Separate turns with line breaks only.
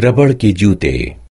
रबड़ के जूते।